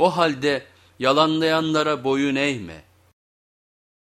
O halde yalanlayanlara boyun eğme.